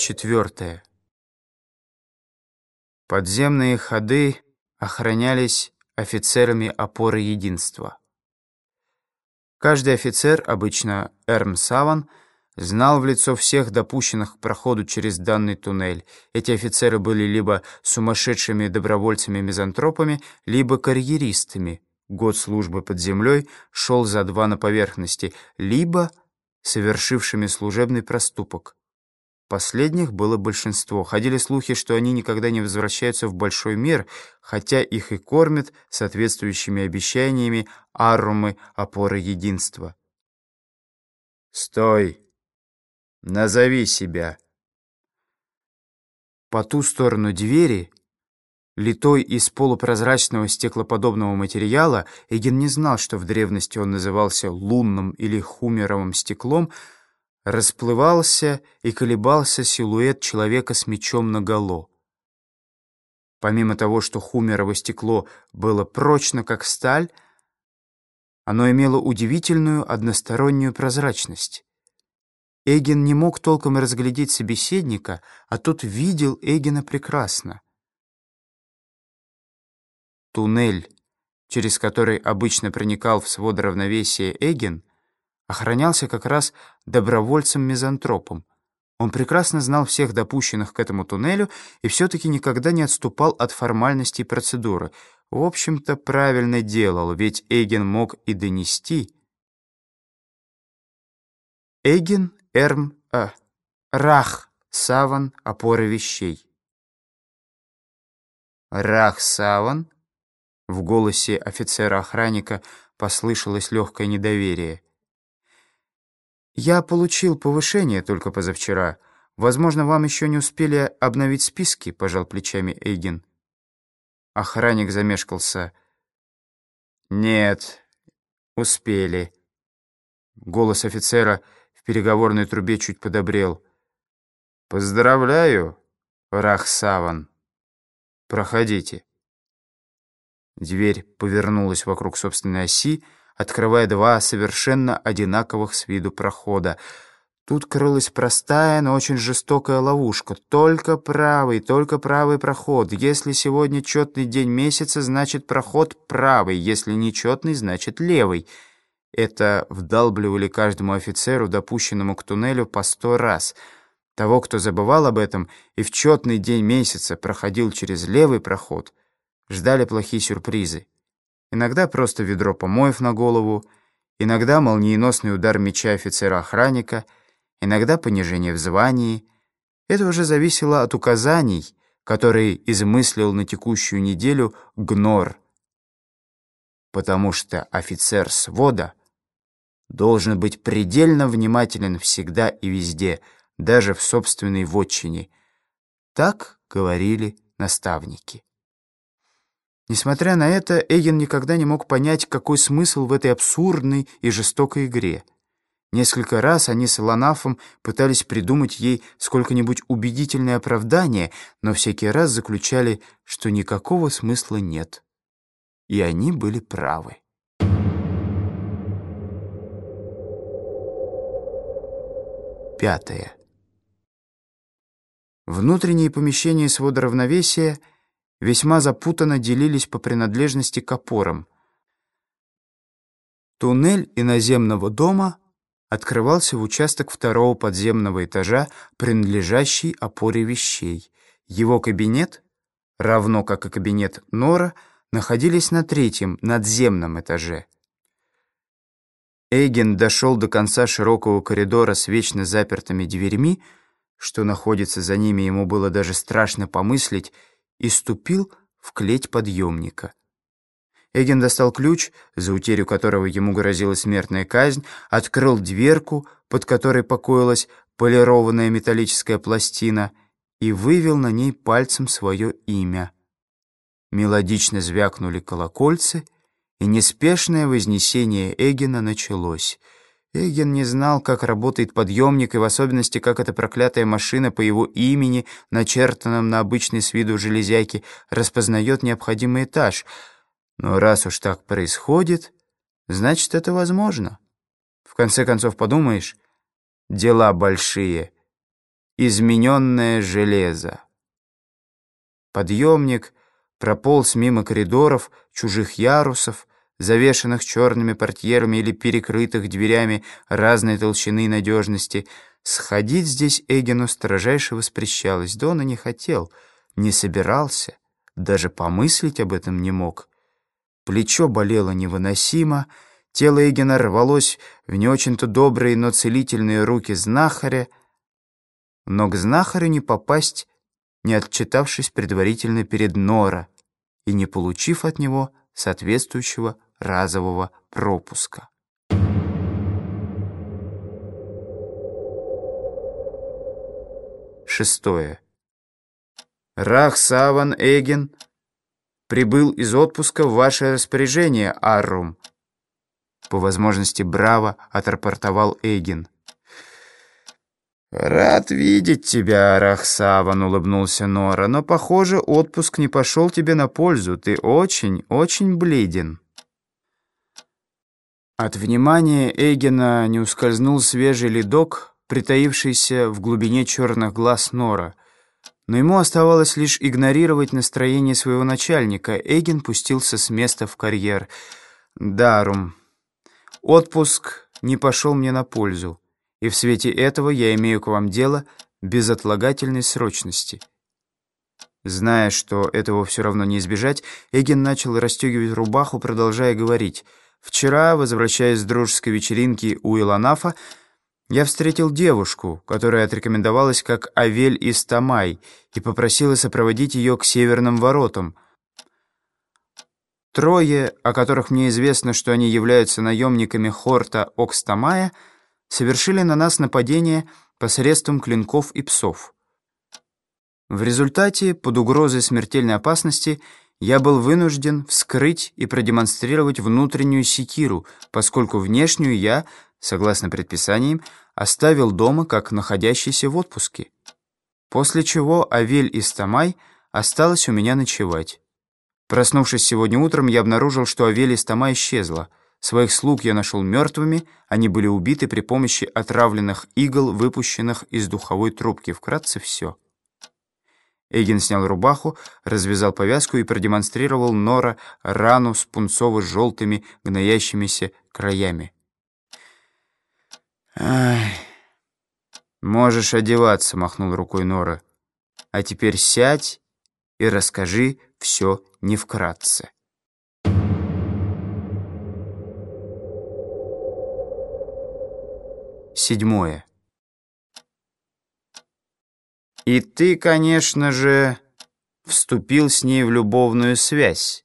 Четвертое. Подземные ходы охранялись офицерами опоры единства. Каждый офицер, обычно Эрм Саван, знал в лицо всех допущенных к проходу через данный туннель. Эти офицеры были либо сумасшедшими добровольцами-мизантропами, либо карьеристами. Год службы под землей шел за два на поверхности, либо совершившими служебный проступок. Последних было большинство. Ходили слухи, что они никогда не возвращаются в большой мир, хотя их и кормят соответствующими обещаниями аррумы опоры единства. «Стой! Назови себя!» По ту сторону двери, литой из полупрозрачного стеклоподобного материала, Эгин не знал, что в древности он назывался лунным или хумеровым стеклом — расплывался и колебался силуэт человека с мечом наголо. Помимо того, что хумерово стекло было прочно, как сталь, оно имело удивительную одностороннюю прозрачность. Эгин не мог толком разглядеть собеседника, а тот видел Эгина прекрасно. Туннель, через который обычно проникал в свод равновесия Эгин, охранялся как раз добровольцем-мизантропом. Он прекрасно знал всех допущенных к этому туннелю и все-таки никогда не отступал от формальностей процедуры. В общем-то, правильно делал, ведь Эйген мог и донести. Эйген, Эрм, а, Рах, Саван, опоры вещей. Рах, Саван? В голосе офицера-охранника послышалось легкое недоверие. «Я получил повышение только позавчера. Возможно, вам еще не успели обновить списки», — пожал плечами Эйген. Охранник замешкался. «Нет, успели». Голос офицера в переговорной трубе чуть подобрел. «Поздравляю, Рахсаван. Проходите». Дверь повернулась вокруг собственной оси, открывая два совершенно одинаковых с виду прохода. Тут крылась простая, но очень жестокая ловушка. Только правый, только правый проход. Если сегодня четный день месяца, значит проход правый. Если нечетный, значит левый. Это вдалбливали каждому офицеру, допущенному к туннелю, по сто раз. Того, кто забывал об этом и в четный день месяца проходил через левый проход, ждали плохие сюрпризы. Иногда просто ведро помоев на голову, иногда молниеносный удар меча офицера-охранника, иногда понижение в звании. Это уже зависело от указаний, которые измыслил на текущую неделю Гнор. Потому что офицер свода должен быть предельно внимателен всегда и везде, даже в собственной вотчине. Так говорили наставники. Несмотря на это, Эйген никогда не мог понять, какой смысл в этой абсурдной и жестокой игре. Несколько раз они с Ланафом пытались придумать ей сколько-нибудь убедительное оправдание, но всякий раз заключали, что никакого смысла нет. И они были правы. Пятое. Внутренние помещения свода равновесия — весьма запутанно делились по принадлежности к опорам. Туннель иноземного дома открывался в участок второго подземного этажа, принадлежащий опоре вещей. Его кабинет, равно как и кабинет Нора, находились на третьем, надземном этаже. Эйген дошел до конца широкого коридора с вечно запертыми дверьми, что находится за ними, ему было даже страшно помыслить, и ступил в клеть подъемника. Эгин достал ключ, за утерю которого ему грозила смертная казнь, открыл дверку, под которой покоилась полированная металлическая пластина, и вывел на ней пальцем свое имя. Мелодично звякнули колокольцы, и неспешное вознесение Эгина началось — Эйген не знал, как работает подъемник, и в особенности, как эта проклятая машина по его имени, начертанном на обычной с виду железяке, распознает необходимый этаж. Но раз уж так происходит, значит, это возможно. В конце концов, подумаешь, дела большие, измененное железо. Подъемник прополз мимо коридоров, чужих ярусов, завешенных черными портьерами или перекрытых дверями разной толщины и надежности. Сходить здесь Эгину строжайше воспрещалось. Да он и не хотел, не собирался, даже помыслить об этом не мог. Плечо болело невыносимо, тело Эгина рвалось в не очень-то добрые, но целительные руки знахаря, но к знахарю не попасть, не отчитавшись предварительно перед Нора и не получив от него соответствующего разового пропуска. Шестое. Рах Саван Эгин прибыл из отпуска в ваше распоряжение, Аррум. По возможности браво отрапортовал Эгин. «Рад видеть тебя, Рахсаван», — улыбнулся Нора, «но, похоже, отпуск не пошел тебе на пользу. Ты очень, очень бледен». От внимания Эгена не ускользнул свежий ледок, притаившийся в глубине черных глаз Нора. Но ему оставалось лишь игнорировать настроение своего начальника. Эгин пустился с места в карьер. «Дарум, отпуск не пошел мне на пользу и в свете этого я имею к вам дело безотлагательной срочности». Зная, что этого все равно не избежать, Эгин начал расстегивать рубаху, продолжая говорить. «Вчера, возвращаясь с дружеской вечеринки у Иланафа, я встретил девушку, которая отрекомендовалась как Авель из Тамай и попросила сопроводить ее к северным воротам. Трое, о которых мне известно, что они являются наемниками Хорта Окстамая, — совершили на нас нападение посредством клинков и псов. В результате, под угрозой смертельной опасности, я был вынужден вскрыть и продемонстрировать внутреннюю секиру, поскольку внешнюю я, согласно предписаниям, оставил дома как находящийся в отпуске. После чего Авель и Стамай осталась у меня ночевать. Проснувшись сегодня утром, я обнаружил, что Авель и Стамай исчезла — Своих слуг я нашел мертвыми, они были убиты при помощи отравленных игл, выпущенных из духовой трубки. Вкратце все. Эйген снял рубаху, развязал повязку и продемонстрировал Нора рану с пунцово-желтыми гноящимися краями. «Ай, можешь одеваться», — махнул рукой Нора. «А теперь сядь и расскажи все не вкратце». Седьмое. И ты, конечно же, вступил с ней в любовную связь.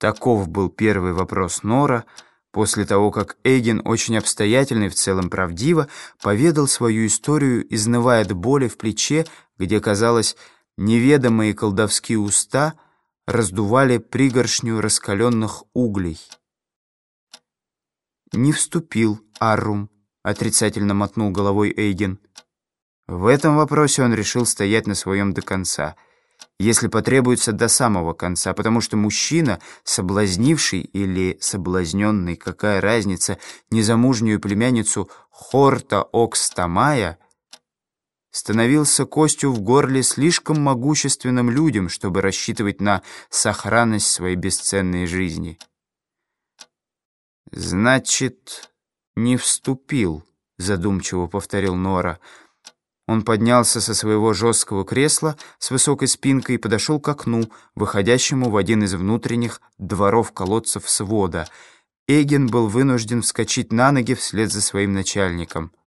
Таков был первый вопрос Нора, после того, как Эйген очень обстоятельно и в целом правдиво поведал свою историю, изнывая от боли в плече, где, казалось, неведомые колдовские уста раздували пригоршню раскаленных углей. «Не вступил, Аррум», — отрицательно мотнул головой Эйген. В этом вопросе он решил стоять на своем до конца, если потребуется до самого конца, потому что мужчина, соблазнивший или соблазненный, какая разница, незамужнюю племянницу Хорта Окстамая, становился костью в горле слишком могущественным людям, чтобы рассчитывать на сохранность своей бесценной жизни. «Значит, не вступил», — задумчиво повторил Нора. Он поднялся со своего жесткого кресла с высокой спинкой и подошел к окну, выходящему в один из внутренних дворов колодцев свода. Эгин был вынужден вскочить на ноги вслед за своим начальником —